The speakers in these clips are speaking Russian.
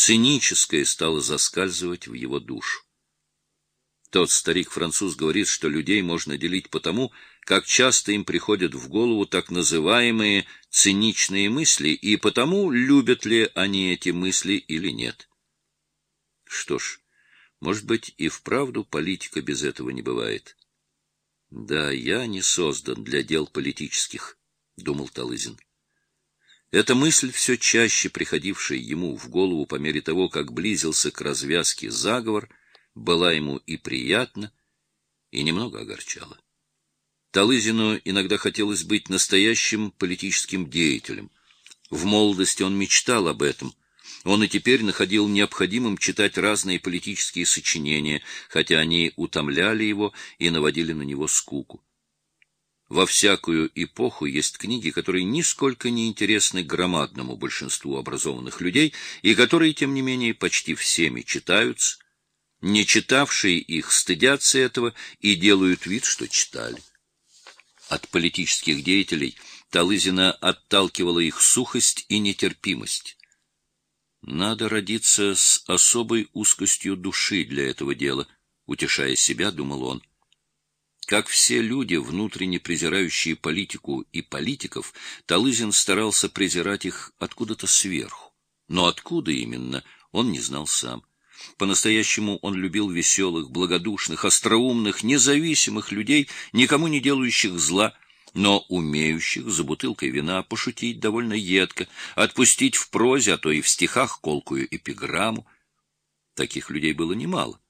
циническое стало заскальзывать в его душу. Тот старик-француз говорит, что людей можно делить по тому, как часто им приходят в голову так называемые циничные мысли, и потому, любят ли они эти мысли или нет. Что ж, может быть, и вправду политика без этого не бывает. Да, я не создан для дел политических, думал Талызин. Эта мысль, все чаще приходившая ему в голову по мере того, как близился к развязке заговор, была ему и приятна, и немного огорчала. Талызину иногда хотелось быть настоящим политическим деятелем. В молодости он мечтал об этом. Он и теперь находил необходимым читать разные политические сочинения, хотя они утомляли его и наводили на него скуку. Во всякую эпоху есть книги, которые нисколько не интересны громадному большинству образованных людей и которые, тем не менее, почти всеми читаются. Не читавшие их стыдятся этого и делают вид, что читали. От политических деятелей Талызина отталкивала их сухость и нетерпимость. Надо родиться с особой узкостью души для этого дела, утешая себя, думал он. Как все люди, внутренне презирающие политику и политиков, Талызин старался презирать их откуда-то сверху. Но откуда именно, он не знал сам. По-настоящему он любил веселых, благодушных, остроумных, независимых людей, никому не делающих зла, но умеющих за бутылкой вина пошутить довольно едко, отпустить в прозе, а то и в стихах колкую эпиграмму. Таких людей было немало.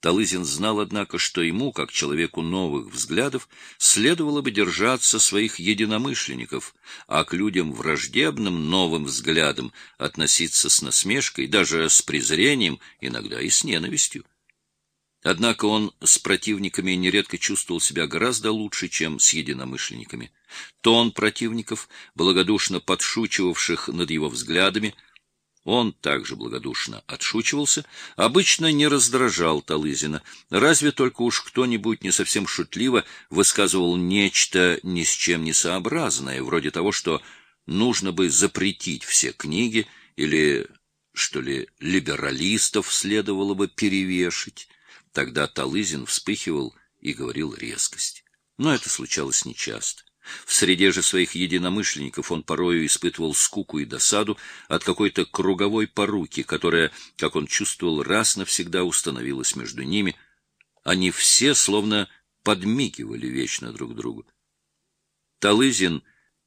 Талызин знал, однако, что ему, как человеку новых взглядов, следовало бы держаться своих единомышленников, а к людям враждебным новым взглядам относиться с насмешкой, даже с презрением, иногда и с ненавистью. Однако он с противниками нередко чувствовал себя гораздо лучше, чем с единомышленниками. Тон противников, благодушно подшучивавших над его взглядами, — он также благодушно отшучивался, обычно не раздражал Талызина, разве только уж кто-нибудь не совсем шутливо высказывал нечто ни с чем не сообразное, вроде того, что нужно бы запретить все книги или, что ли, либералистов следовало бы перевешать. Тогда Талызин вспыхивал и говорил резкость. Но это случалось нечасто. В среде же своих единомышленников он порою испытывал скуку и досаду от какой-то круговой поруки, которая, как он чувствовал, раз навсегда установилась между ними. Они все словно подмигивали вечно друг другу. Талызин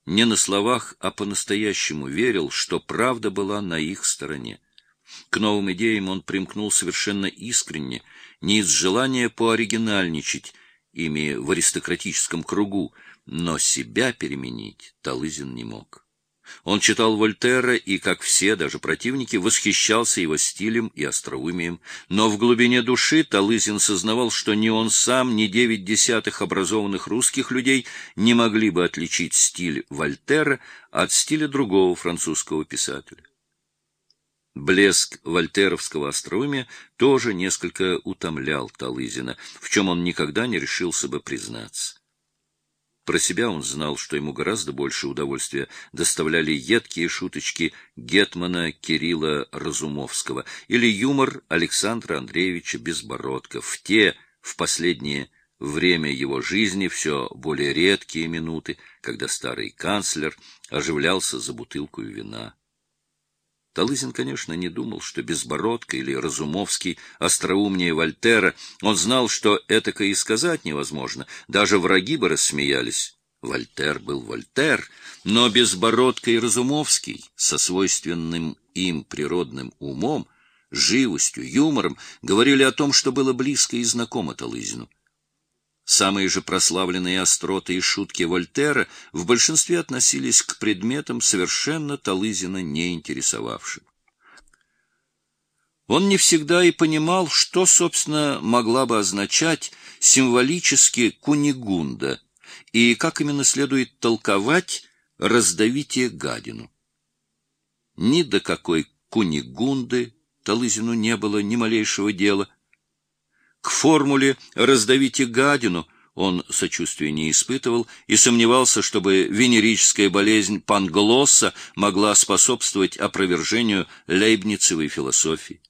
не на словах, а по-настоящему верил, что правда была на их стороне. К новым идеям он примкнул совершенно искренне, не из желания пооригинальничать ими в аристократическом кругу, но себя переменить Талызин не мог. Он читал Вольтера и, как все, даже противники, восхищался его стилем и остроумием, но в глубине души Талызин сознавал, что ни он сам, ни девять десятых образованных русских людей не могли бы отличить стиль Вольтера от стиля другого французского писателя. Блеск вольтеровского остроумия тоже несколько утомлял Талызина, в чем он никогда не решился бы признаться. Про себя он знал, что ему гораздо больше удовольствия доставляли едкие шуточки гетмана Кирилла Разумовского или юмор Александра Андреевича Безбородко в те, в последнее время его жизни, все более редкие минуты, когда старый канцлер оживлялся за бутылку вина. Талызин, конечно, не думал, что Безбородко или Разумовский остроумнее Вольтера. Он знал, что этакое и сказать невозможно. Даже враги бы рассмеялись. Вольтер был Вольтер, но Безбородко и Разумовский со свойственным им природным умом, живостью, юмором говорили о том, что было близко и знакомо Талызину. Самые же прославленные остроты и шутки Вольтера в большинстве относились к предметам, совершенно Талызина не интересовавшим. Он не всегда и понимал, что, собственно, могла бы означать символически кунигунда и как именно следует толковать «раздавите гадину». Ни до какой кунигунды Талызину не было ни малейшего дела — к формуле «раздавите гадину» он сочувствия не испытывал и сомневался, чтобы венерическая болезнь Панглосса могла способствовать опровержению лейбницевой философии.